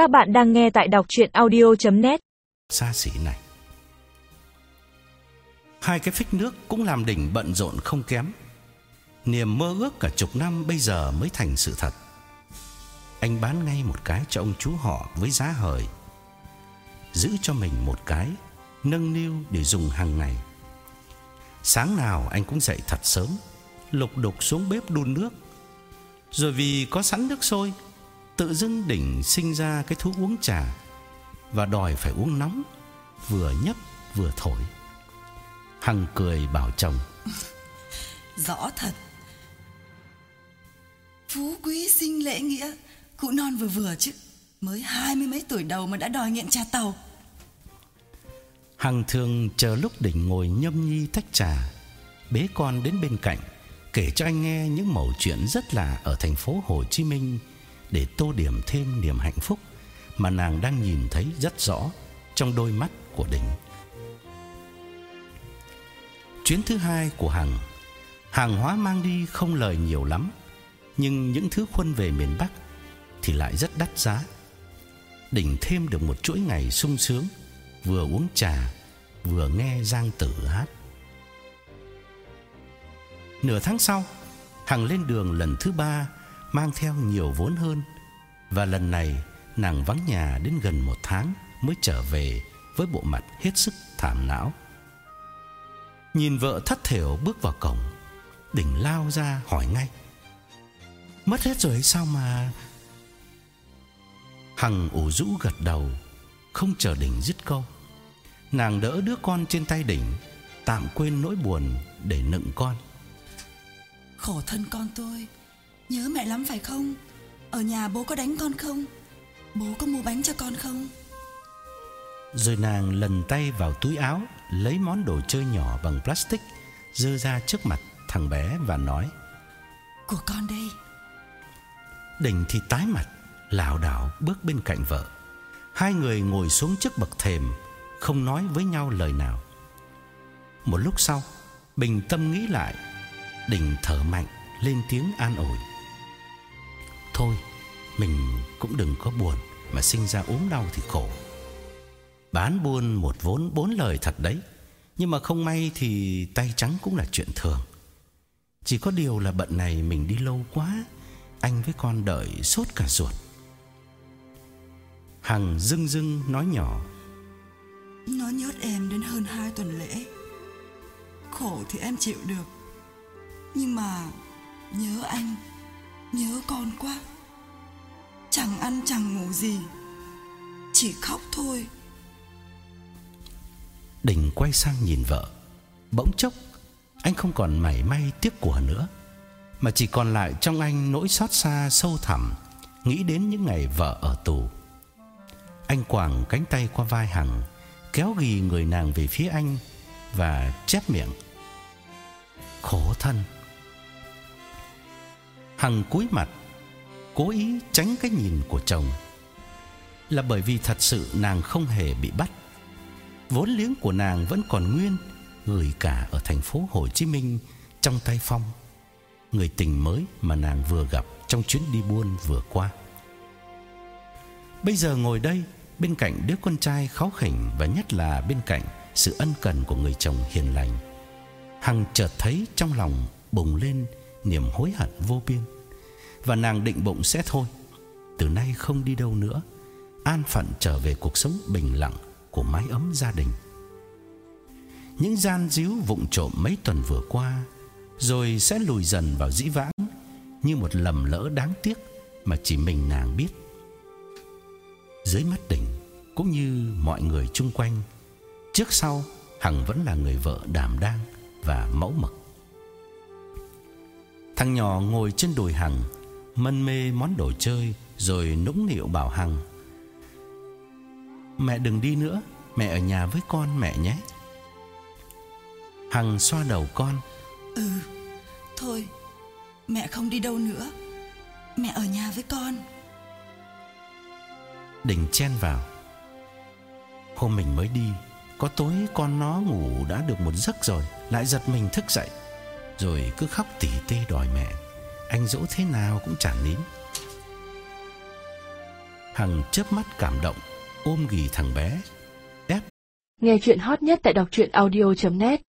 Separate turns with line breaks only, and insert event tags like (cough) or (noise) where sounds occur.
Các bạn đang nghe tại đọc chuyện audio.net
xa xỉ này. Hai cái phích nước cũng làm đỉnh bận rộn không kém. Niềm mơ ước cả chục năm bây giờ mới thành sự thật. Anh bán ngay một cái cho ông chú họ với giá hời. Giữ cho mình một cái, nâng niu để dùng hàng ngày. Sáng nào anh cũng dậy thật sớm, lục đục xuống bếp đun nước. Rồi vì có sẵn nước sôi, tự dưng đỉnh sinh ra cái thú uống trà và đòi phải uống nóng, vừa nhấp vừa thổi. Hằng cười bảo chồng: (laughs)
Rõ thật. Phú quý sinh lễ nghĩa Cụ non vừa vừa chứ Mới hai mươi mấy tuổi đầu mà đã đòi nghiện trà tàu.
Hằng thường chờ lúc đỉnh ngồi nhâm nhi tách trà, bế con đến bên cạnh, kể cho anh nghe những mẩu chuyện rất là ở thành phố Hồ Chí Minh để tô điểm thêm niềm hạnh phúc mà nàng đang nhìn thấy rất rõ trong đôi mắt của đỉnh. Chuyến thứ hai của Hằng, hàng hóa mang đi không lời nhiều lắm, nhưng những thứ khuân về miền Bắc thì lại rất đắt giá. Đỉnh thêm được một chuỗi ngày sung sướng, vừa uống trà, vừa nghe Giang Tử hát. Nửa tháng sau, Hằng lên đường lần thứ ba mang theo nhiều vốn hơn và lần này nàng vắng nhà đến gần một tháng mới trở về với bộ mặt hết sức thảm não. Nhìn vợ thất thểu bước vào cổng, Đỉnh lao ra hỏi ngay: "Mất hết rồi sao mà?" Hằng ủ rũ gật đầu, không chờ Đỉnh dứt câu. Nàng đỡ đứa con trên tay Đỉnh, tạm quên nỗi buồn để nựng con.
Khổ thân con tôi Nhớ mẹ lắm phải không? Ở nhà bố có đánh con không? Bố có mua bánh cho con không?
Rồi nàng lần tay vào túi áo Lấy món đồ chơi nhỏ bằng plastic Dơ ra trước mặt thằng bé và nói
Của con đây.
Đình thì tái mặt lảo đảo bước bên cạnh vợ. Hai người ngồi xuống trước bậc thềm Không nói với nhau lời nào. Một lúc sau Bình tâm nghĩ lại Đình thở mạnh lên tiếng an ủi Thôi. Mình cũng đừng có buồn Mà sinh ra ốm đau thì khổ. Bán buôn một vốn bốn lời thật đấy. Nhưng mà không may thì tay trắng cũng là chuyện thường. Chỉ có điều là bận này mình đi lâu quá, Anh với con đợi sốt cả ruột. Hằng dưng dưng nói nhỏ.
Nó nhốt em đến hơn hai tuần lễ. Khổ thì em chịu được. Nhưng mà Nhớ anh, Nhớ con quá. Chẳng ăn chẳng ngủ gì, Chỉ khóc thôi.
Đình quay sang nhìn vợ. Bỗng chốc, Anh không còn mảy may tiếc của nữa, Mà chỉ còn lại trong anh nỗi xót xa sâu thẳm, Nghĩ đến những ngày vợ ở tù. Anh quàng cánh tay qua vai Hằng, Kéo ghì người nàng về phía anh Và chép miệng. Khổ thân. Hằng cúi mặt Cố ý tránh cái nhìn của chồng Là bởi vì thật sự nàng không hề bị bắt. Vốn liếng của nàng vẫn còn nguyên Gửi cả ở thành phố Hồ Chí Minh Trong tay Phong, Người tình mới mà nàng vừa gặp Trong chuyến đi buôn vừa qua. Bây giờ ngồi đây, Bên cạnh đứa con trai kháu khỉnh Và nhất là bên cạnh Sự ân cần của người chồng hiền lành, Hằng chợt thấy trong lòng bùng lên niềm hối hận vô biên và nàng định bụng sẽ thôi, từ nay không đi đâu nữa, an phận trở về cuộc sống bình lặng của mái ấm gia đình. Những gian díu vụng trộm mấy tuần vừa qua, rồi sẽ lùi dần vào dĩ vãng như một lầm lỡ đáng tiếc mà chỉ mình nàng biết. Dưới mắt đỉnh cũng như mọi người chung quanh, trước sau Hằng vẫn là người vợ đảm đang và mẫu mực. Thằng nhỏ ngồi trên đùi Hằng, mân mê món đồ chơi rồi nũng nịu bảo Hằng: "Mẹ đừng đi nữa, mẹ ở nhà với con mẹ nhé." Hằng xoa đầu con:
Ừ Thôi Mẹ không đi đâu nữa Mẹ ở nhà với con
Đình chen vào Hôm mình mới đi Có tối con nó ngủ đã được một giấc rồi Lại giật mình thức dậy Rồi cứ khóc tỉ tê đòi mẹ anh dỗ thế nào cũng chẳng nín Hằng chớp mắt cảm động, ôm ghì thằng bé. Ép
Nghe chuyện hot nhất tại đọc truyện audio.net